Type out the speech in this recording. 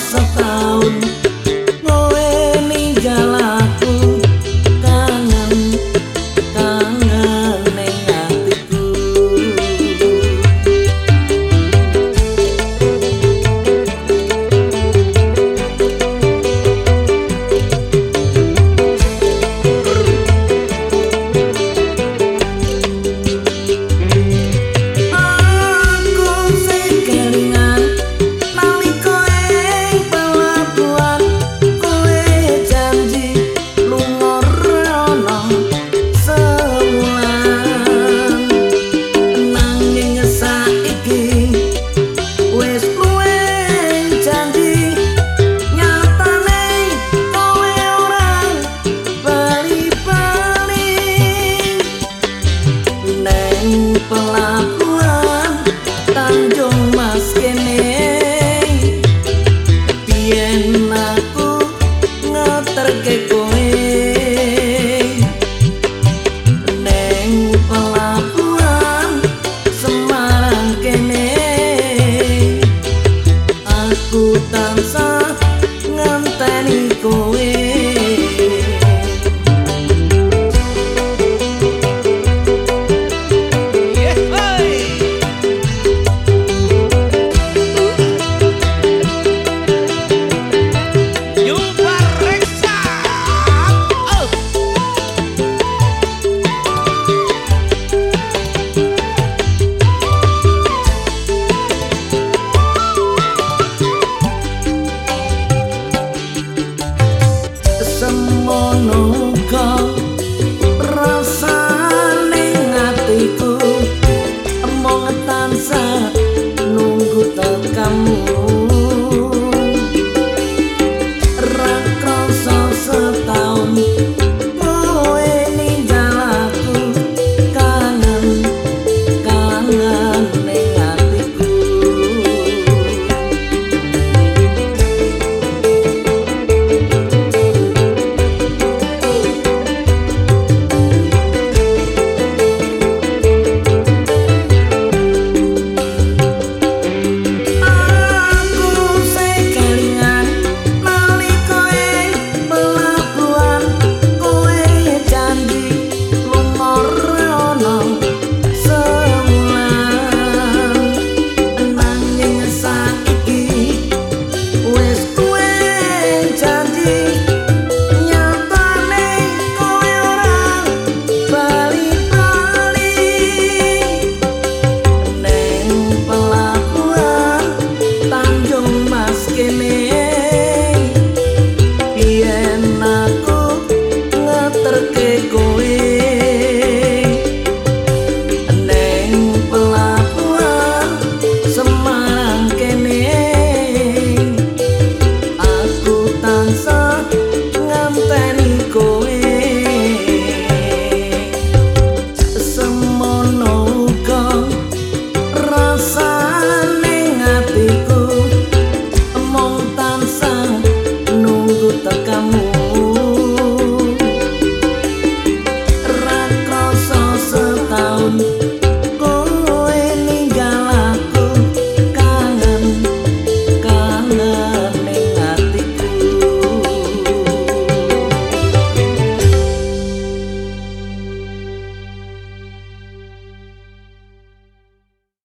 setahun Ngoe ninggalan